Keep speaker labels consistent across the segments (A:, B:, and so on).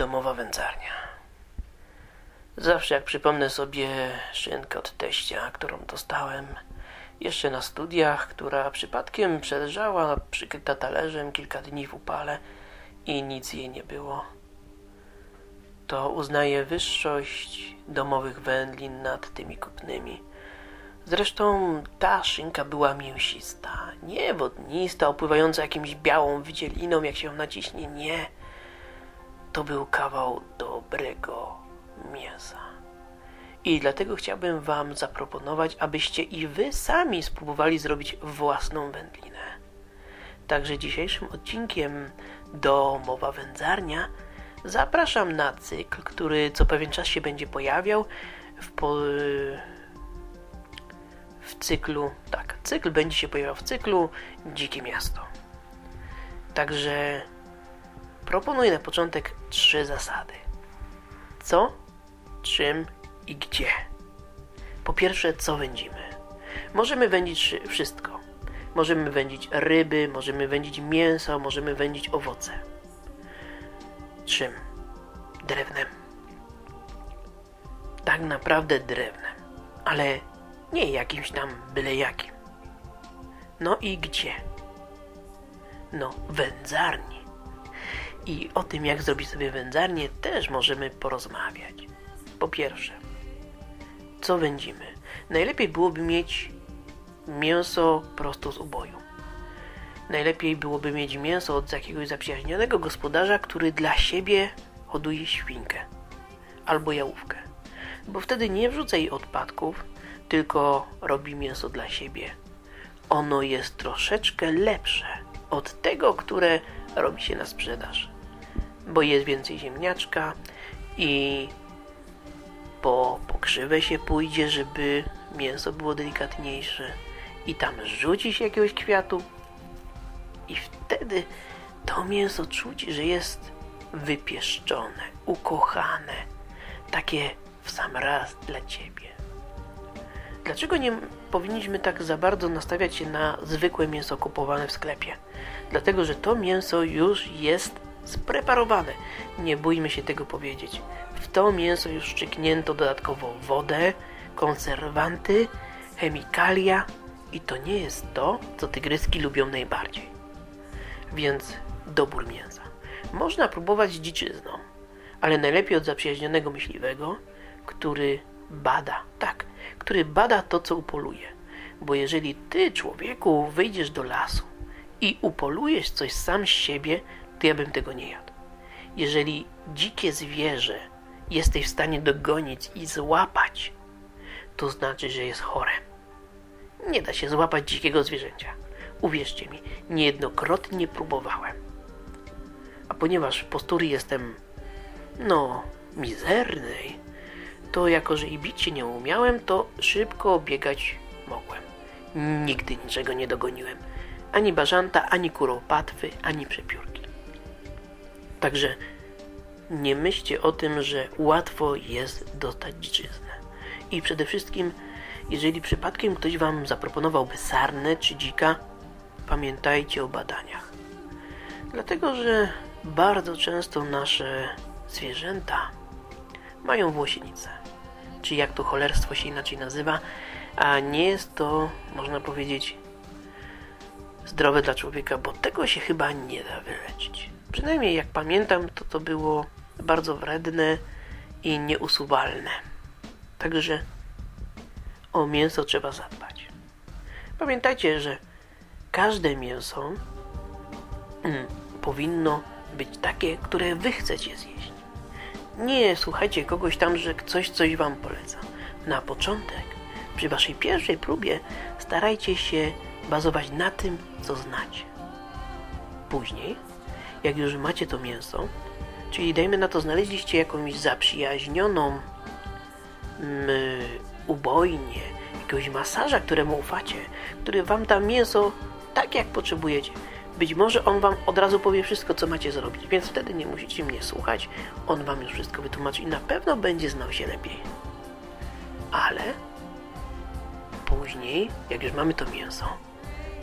A: domowa wędzarnia. Zawsze jak przypomnę sobie szynkę od teścia, którą dostałem jeszcze na studiach, która przypadkiem przeleżała przykryta talerzem kilka dni w upale i nic jej nie było, to uznaję wyższość domowych wędlin nad tymi kupnymi. Zresztą ta szynka była mięsista, nie wodnista, opływająca jakimś białą wydzieliną, jak się ją naciśnie, nie. To był kawał dobrego mięsa. I dlatego chciałbym Wam zaproponować, abyście i Wy sami spróbowali zrobić własną wędlinę. Także dzisiejszym odcinkiem do Mowa Wędzarnia zapraszam na cykl, który co pewien czas się będzie pojawiał w, po, w cyklu, tak, cykl będzie się pojawiał w cyklu Dzikie Miasto. Także proponuję na początek trzy zasady. Co, czym i gdzie. Po pierwsze, co wędzimy? Możemy wędzić wszystko. Możemy wędzić ryby, możemy wędzić mięso, możemy wędzić owoce. Czym? Drewnem. Tak naprawdę drewnem. Ale nie jakimś tam byle jakim. No i gdzie? No, wędzarni. I o tym, jak zrobić sobie wędzarnię, też możemy porozmawiać. Po pierwsze, co wędzimy? Najlepiej byłoby mieć mięso prosto z uboju. Najlepiej byłoby mieć mięso od jakiegoś zaprzyjaźnionego gospodarza, który dla siebie hoduje świnkę albo jałówkę. Bo wtedy nie wrzuca jej odpadków, tylko robi mięso dla siebie. Ono jest troszeczkę lepsze od tego, które robi się na sprzedaż. Bo jest więcej ziemniaczka i po pokrzywę się pójdzie, żeby mięso było delikatniejsze i tam rzuci się jakiegoś kwiatu i wtedy to mięso czuć, że jest wypieszczone, ukochane, takie w sam raz dla Ciebie. Dlaczego nie powinniśmy tak za bardzo nastawiać się na zwykłe mięso kupowane w sklepie? Dlatego, że to mięso już jest spreparowane. Nie bójmy się tego powiedzieć. W to mięso już szczyknięto dodatkowo wodę, konserwanty, chemikalia i to nie jest to, co tygryski lubią najbardziej. Więc dobór mięsa. Można próbować dziczyzną, ale najlepiej od zaprzyjaźnionego myśliwego, który bada, tak, który bada to, co upoluje. Bo jeżeli ty, człowieku, wyjdziesz do lasu i upolujesz coś sam z siebie, to ja bym tego nie jadł. Jeżeli dzikie zwierzę jesteś w stanie dogonić i złapać, to znaczy, że jest chore. Nie da się złapać dzikiego zwierzęcia. Uwierzcie mi, niejednokrotnie próbowałem. A ponieważ postury jestem, no, mizernej, to jako, że i bić się nie umiałem, to szybko biegać mogłem. Nigdy niczego nie dogoniłem. Ani bażanta, ani kuropatwy, ani przepiórki. Także nie myślcie o tym, że łatwo jest dostać dziczyznę. I przede wszystkim, jeżeli przypadkiem ktoś Wam zaproponowałby sarnę czy dzika, pamiętajcie o badaniach. Dlatego, że bardzo często nasze zwierzęta mają włosienicę, czy jak to cholerstwo się inaczej nazywa, a nie jest to, można powiedzieć, zdrowe dla człowieka, bo tego się chyba nie da wyleczyć. Przynajmniej jak pamiętam, to to było bardzo wredne i nieusuwalne. Także o mięso trzeba zadbać. Pamiętajcie, że każde mięso mm, powinno być takie, które wy chcecie zjeść. Nie słuchajcie kogoś tam, że coś coś wam poleca. Na początek, przy waszej pierwszej próbie, starajcie się bazować na tym, co znacie. Później, jak już macie to mięso, czyli dajmy na to, znaleźliście jakąś zaprzyjaźnioną mm, ubojnię, jakiegoś masaża, któremu ufacie, który wam da mięso tak, jak potrzebujecie. Być może on wam od razu powie wszystko, co macie zrobić, więc wtedy nie musicie mnie słuchać. On wam już wszystko wytłumaczy i na pewno będzie znał się lepiej. Ale później, jak już mamy to mięso,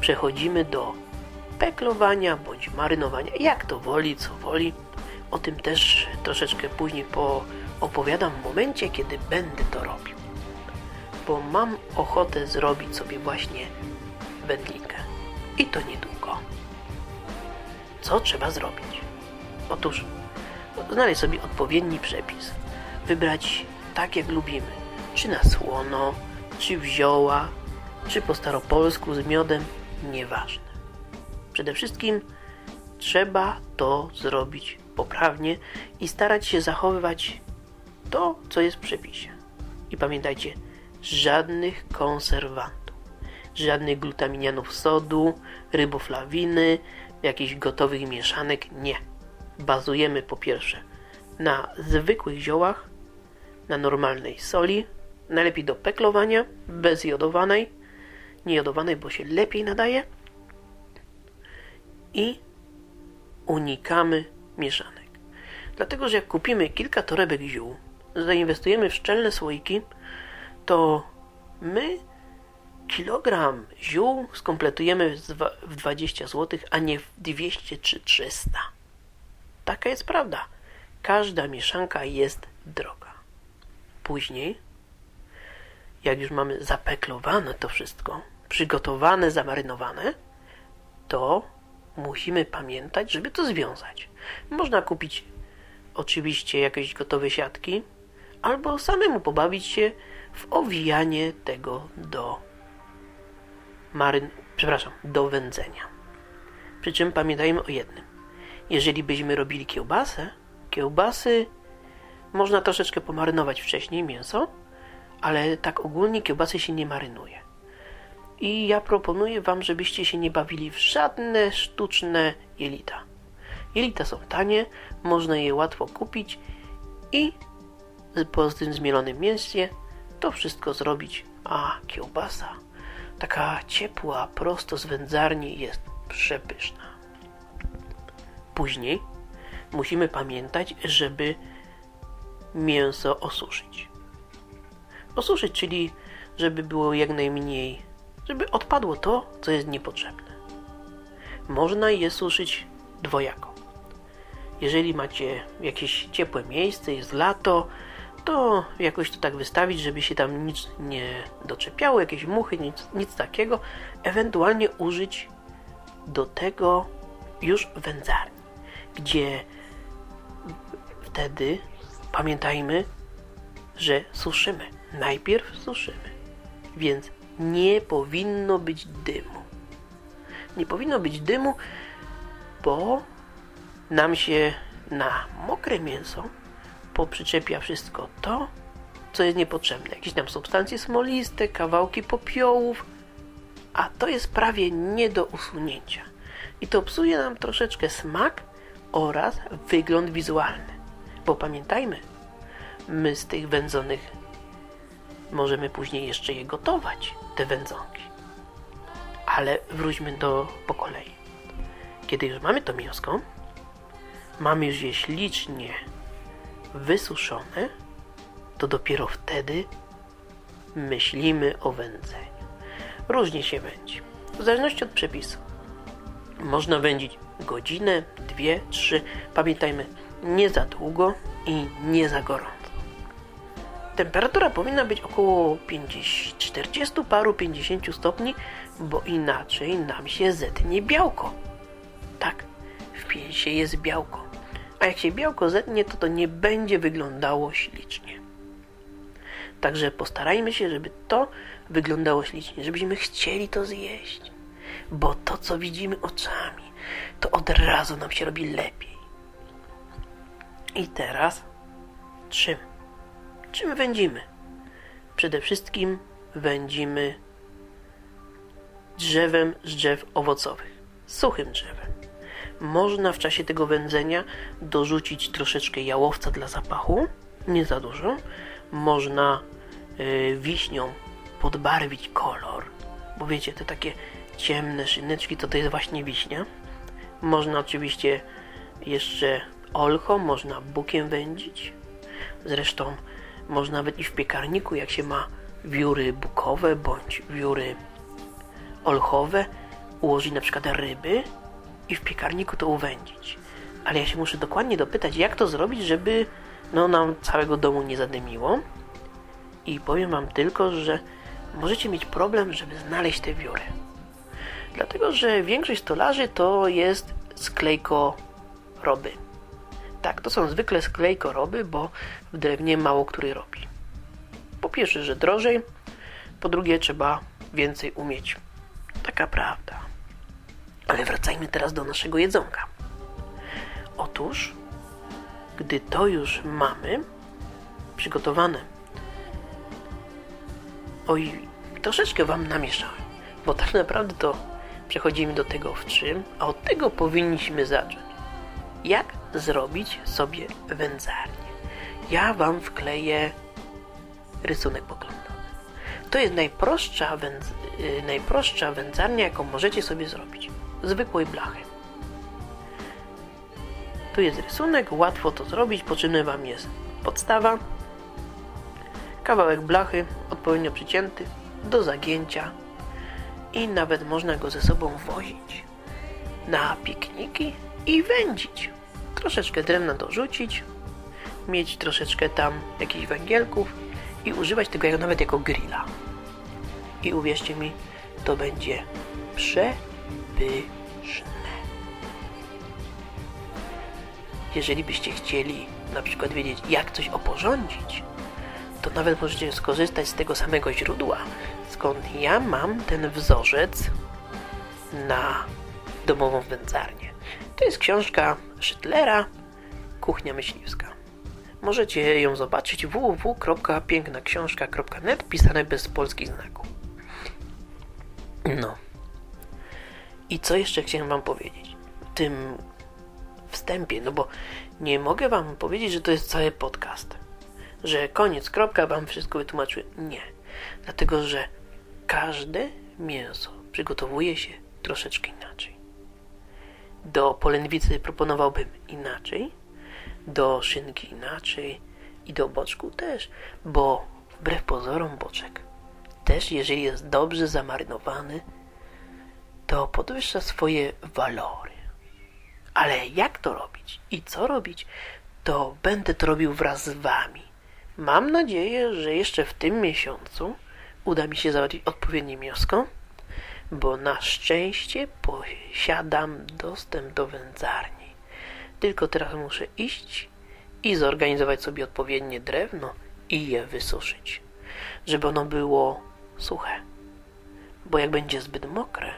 A: przechodzimy do peklowania bądź marynowania, jak to woli, co woli. O tym też troszeczkę później opowiadam w momencie, kiedy będę to robił. Bo mam ochotę zrobić sobie właśnie wędlinkę. I to niedługo. Co trzeba zrobić? Otóż znaleźć sobie odpowiedni przepis. Wybrać tak, jak lubimy. Czy na słono, czy wzioła, czy po staropolsku z miodem. Nieważne. Przede wszystkim trzeba to zrobić poprawnie i starać się zachowywać to, co jest w przepisie. I pamiętajcie, żadnych konserwantów, żadnych glutaminianów sodu, ryboflawiny, jakichś gotowych mieszanek, nie. Bazujemy po pierwsze na zwykłych ziołach, na normalnej soli, najlepiej do peklowania, bez jodowanej, niejodowanej, bo się lepiej nadaje i unikamy mieszanek. Dlatego, że jak kupimy kilka torebek ziół, zainwestujemy w szczelne słoiki, to my kilogram ziół skompletujemy w 20 zł, a nie w 200 czy 300. Taka jest prawda. Każda mieszanka jest droga. Później, jak już mamy zapeklowane to wszystko, przygotowane, zamarynowane, to musimy pamiętać, żeby to związać. Można kupić oczywiście jakieś gotowe siatki, albo samemu pobawić się w owijanie tego do maryn... przepraszam, do wędzenia. Przy czym pamiętajmy o jednym. Jeżeli byśmy robili kiełbasę, kiełbasy można troszeczkę pomarynować wcześniej mięso, ale tak ogólnie kiełbasy się nie marynuje. I ja proponuję Wam, żebyście się nie bawili w żadne sztuczne jelita. Jelita są tanie, można je łatwo kupić i po tym zmielonym mięsie to wszystko zrobić. A kiełbasa, taka ciepła, prosto z wędzarni jest przepyszna. Później musimy pamiętać, żeby mięso osuszyć. Osuszyć, czyli żeby było jak najmniej, żeby odpadło to, co jest niepotrzebne. Można je suszyć dwojako. Jeżeli macie jakieś ciepłe miejsce, jest lato, to jakoś to tak wystawić, żeby się tam nic nie doczepiało, jakieś muchy, nic, nic takiego. Ewentualnie użyć do tego już wędzarni, gdzie wtedy pamiętajmy, że suszymy. Najpierw suszymy, więc nie powinno być dymu. Nie powinno być dymu, bo nam się na mokre mięso poprzyczepia wszystko to, co jest niepotrzebne. Jakieś tam substancje smoliste, kawałki popiołów, a to jest prawie nie do usunięcia. I to psuje nam troszeczkę smak oraz wygląd wizualny. Bo pamiętajmy, my z tych wędzonych możemy później jeszcze je gotować, te wędzonki. Ale wróćmy do po kolei. Kiedy już mamy to mięsko, mamy już je ślicznie wysuszone, to dopiero wtedy myślimy o wędzeniu. Różnie się wędzi, w zależności od przepisu. Można wędzić godzinę, dwie, trzy. Pamiętajmy, nie za długo i nie za gorąco. Temperatura powinna być około 50, 40 paru 50 stopni, bo inaczej nam się zetnie białko. Tak, w pięsie jest białko. A jak się białko zetnie, to to nie będzie wyglądało ślicznie. Także postarajmy się, żeby to wyglądało ślicznie, żebyśmy chcieli to zjeść. Bo to, co widzimy oczami, to od razu nam się robi lepiej. I teraz czym? Czym wędzimy? Przede wszystkim wędzimy drzewem z drzew owocowych, suchym drzewem. Można w czasie tego wędzenia dorzucić troszeczkę jałowca dla zapachu, nie za dużo. Można yy, wiśnią podbarwić kolor, bo wiecie, te takie ciemne szyneczki to to jest właśnie wiśnia. Można oczywiście jeszcze olcho, można bukiem wędzić. Zresztą można nawet i w piekarniku, jak się ma wióry bukowe bądź wióry olchowe, ułożyć na przykład ryby i w piekarniku to uwędzić. ale ja się muszę dokładnie dopytać, jak to zrobić, żeby no, nam całego domu nie zadymiło. I powiem Wam tylko, że możecie mieć problem, żeby znaleźć te wiory. Dlatego, że większość stolarzy to jest sklejko roby. Tak, to są zwykle sklejko roby, bo w drewnie mało który robi. Po pierwsze, że drożej, po drugie trzeba więcej umieć. Taka prawda. Ale wracajmy teraz do naszego jedzonka. Otóż, gdy to już mamy przygotowane, oj, troszeczkę Wam namieszałem, bo tak naprawdę to przechodzimy do tego w czym, a od tego powinniśmy zacząć. Jak zrobić sobie wędzarnię? Ja Wam wkleję rysunek poglądowy. To jest najprostsza, wędz, yy, najprostsza wędzarnia, jaką możecie sobie zrobić. Zwykłej blachy. Tu jest rysunek, łatwo to zrobić, potrzebny Wam jest podstawa, kawałek blachy odpowiednio przycięty do zagięcia i nawet można go ze sobą wozić na pikniki i wędzić. Troszeczkę drewna dorzucić, mieć troszeczkę tam jakichś węgielków i używać tego nawet jako grilla. I uwierzcie mi, to będzie przepyszne. Jeżeli byście chcieli na przykład wiedzieć, jak coś oporządzić, to nawet możecie skorzystać z tego samego źródła, skąd ja mam ten wzorzec na domową wędzarnię. To jest książka Schydlera, Kuchnia Myśliwska. Możecie ją zobaczyć www.pięknaksiążka.net pisane bez polskich znaków. No. I co jeszcze chciałem wam powiedzieć? W tym wstępie, no bo nie mogę wam powiedzieć, że to jest cały podcast. Że koniec, kropka, wam wszystko wytłumaczyłem. Nie. Dlatego, że każde mięso przygotowuje się troszeczkę inaczej. Do polędwicy proponowałbym inaczej, do szynki inaczej i do boczku też, bo wbrew pozorom boczek też jeżeli jest dobrze zamarynowany, to podwyższa swoje walory. Ale jak to robić i co robić, to będę to robił wraz z Wami. Mam nadzieję, że jeszcze w tym miesiącu uda mi się załatwić odpowiednie mięsko, bo na szczęście posiadam dostęp do wędzarni. Tylko teraz muszę iść i zorganizować sobie odpowiednie drewno i je wysuszyć, żeby ono było suche. Bo jak będzie zbyt mokre,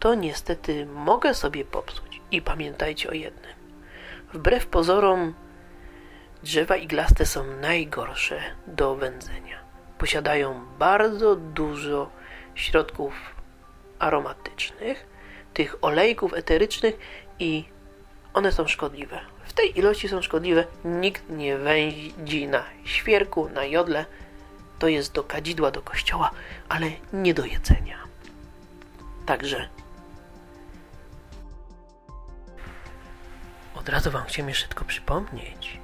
A: to niestety mogę sobie popsuć. I pamiętajcie o jednym. Wbrew pozorom drzewa iglaste są najgorsze do wędzenia. Posiadają bardzo dużo środków aromatycznych, tych olejków eterycznych i one są szkodliwe. W tej ilości są szkodliwe. Nikt nie wędzi na świerku, na jodle. To jest do kadzidła, do kościoła, ale nie do jedzenia. Także od razu Wam chciałem tylko przypomnieć,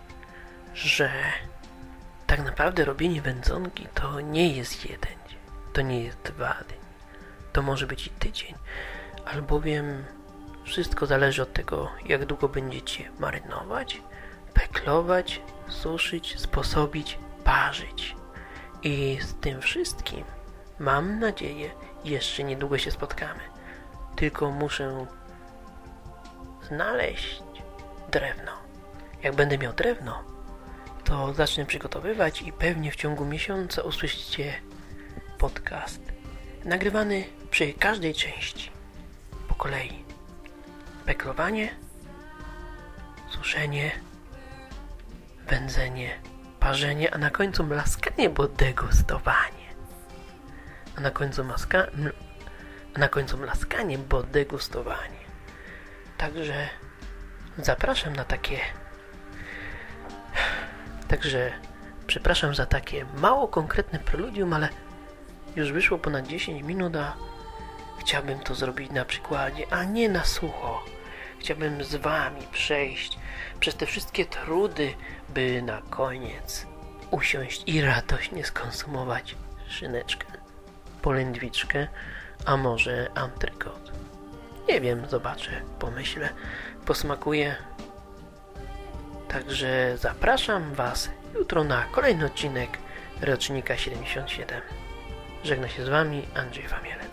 A: że tak naprawdę robienie wędzonki to nie jest jeden dzień, to nie jest dwa dni, to może być i tydzień, albowiem wszystko zależy od tego, jak długo będziecie marynować, peklować, suszyć, sposobić, parzyć. I z tym wszystkim, mam nadzieję, jeszcze niedługo się spotkamy. Tylko muszę znaleźć drewno. Jak będę miał drewno, to zacznę przygotowywać i pewnie w ciągu miesiąca usłyszycie podcast nagrywany przy każdej części po kolei. Peklowanie, suszenie, wędzenie, parzenie, a na końcu mlaskanie, bo degustowanie. A na końcu maska, a na końcu mlaskanie, bo degustowanie. Także zapraszam na takie Także przepraszam za takie mało konkretne preludium, ale już wyszło ponad 10 minut, a chciałbym to zrobić na przykładzie, a nie na sucho. Chciałbym z Wami przejść przez te wszystkie trudy, by na koniec usiąść i radośnie skonsumować szyneczkę, polędwiczkę, a może antrykot. Nie wiem, zobaczę, pomyślę, posmakuję, Także zapraszam Was jutro na kolejny odcinek rocznika 77. Żegna się z Wami Andrzej Wamielec.